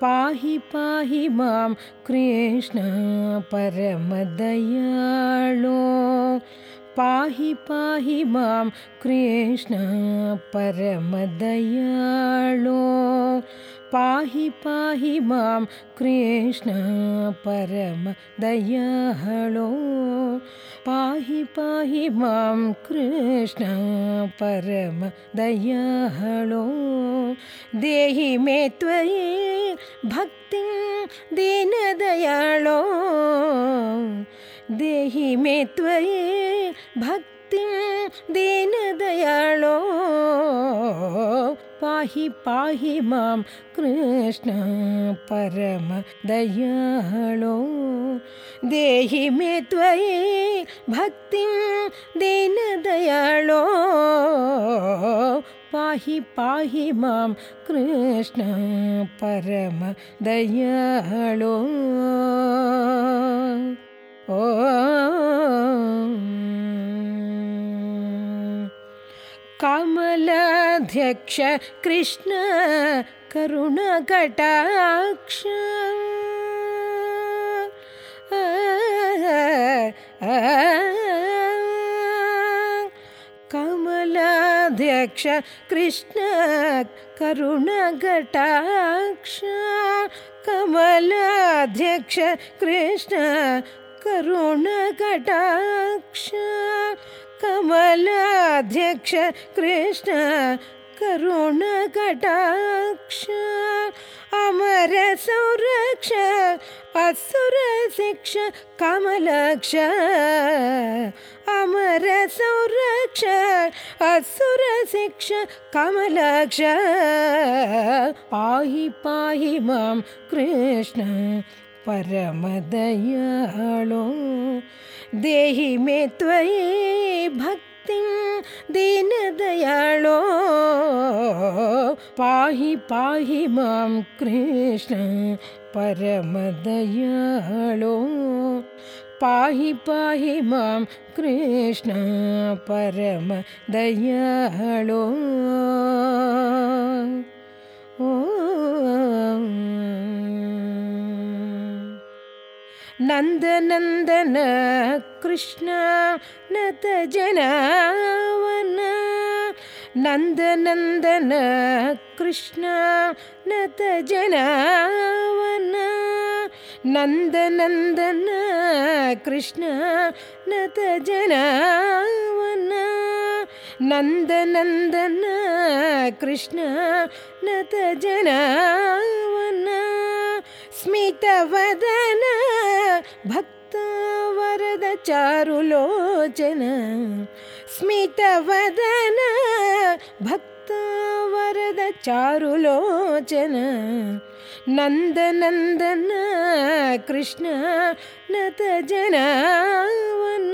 पाहि पाहि मां कृष्ण परमदयाळो। पाहि पाहि मां कृष्ण परमदयाळो। पाहि पाहि मां कृष्ण परमदयाळो पाहि मां कृष्ण परमदयाळो देहि मे त्वयि भक्तिं दीनदयाळो देहि मे त्वयि भक्तिं दीनदयाळो पाहि पाहि मां कृष्ण परमदयाळो देहि मे त्वयि भक्तिं दीनदयाळो पाहि पाहि मां कृष्ण परमदयाळो ओ कमलाध्यक्ष कृष्ण करुणकटाक्ष। कमलाध्यक्ष कृष्ण करुणकटाक्ष। कमलाध्यक्ष कृष्ण करुणकटाक्ष कमलाध्यक्ष कृष्ण करुणकटाक्ष अमर संरक्ष असुर शिक्ष कमलक्ष अमर संरक्ष असुर शिक्ष कमलक्ष। पाहि पाहि मां कृष्ण परमदयाळो देहि मे त्वयि भक्तिं दीनदयाळो पाहि पाहि मां कृष्ण परमदयाळो पाहि पाहि मां कृष्ण परमदयाळो ओ नन्दनन्दन कृष्ण नत जनावन नन्दनन्दन कृष्ण नत जनावन नन्दनन्दन कृष्ण नत जनावन नन्दनन्दन कृष्ण नत जनावन स्मितवदन भक्तवरद चारुलोचन स्मितवदन भक्तवरद चारुलोचन नन्दनन्दन कृष्ण जनावन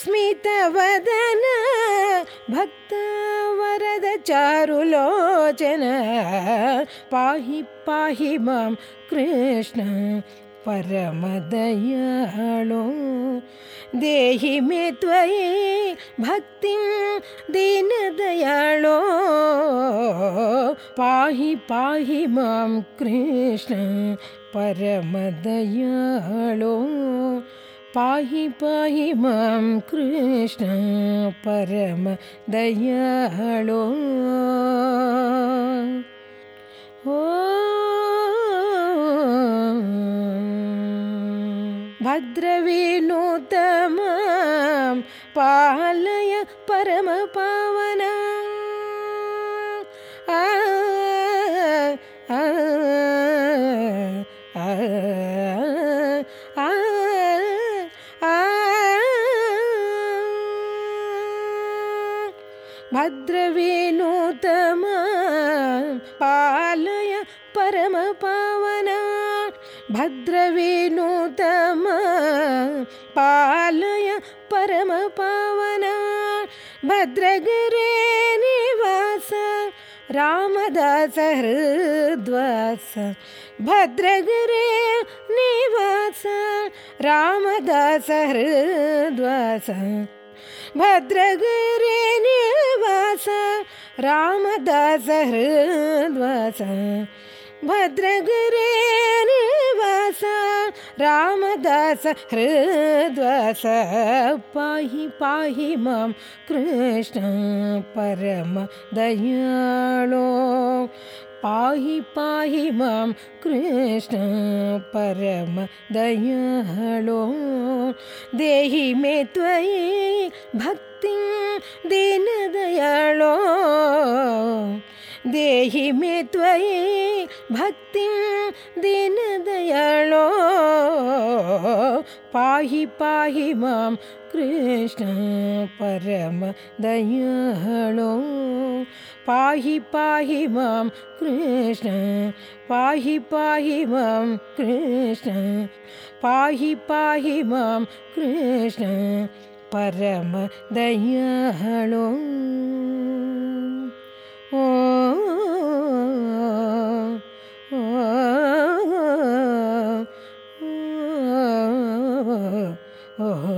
स्मितवदन भक्तवरद चारुलोचन पाहि पाहि मां कृष्ण परमदयाळो। देहि मे त्वयि भक्तिं दीनदयाळो पाहि पाहि मां कृष्ण परमदयाळो पाहि पाहि मां कृष्ण परमदयाळो ओ। भद्रविनूतमां पालय आ आ भद्रविनूतमा पालय परमपावना भद्रविनूतमा पालय परमपावना भद्रगिरे निवास रामदास हृद्वास। भद्रगिरे निवास रामदास हृद्वास भद्रगिरे निवास रामदास हृद्वास। भद्रगरे निवास रामदास हृद्वास। पाहि पाहि मां कृष्ण परम दयाळो पाहि पाहि मां कृष्ण परम दयाळो देहि मे त्वयि भक्तिं दीनदयाळो देहि मे त्वयि भक्तिं दीनदयाळो पाहि पाहि मां कृष्ण परम दयाळो पाहि पाहि मां कृष्ण पाहि पाहि मां कृष्ण पाहि पाहि मां कृष्ण परम दयाळो oh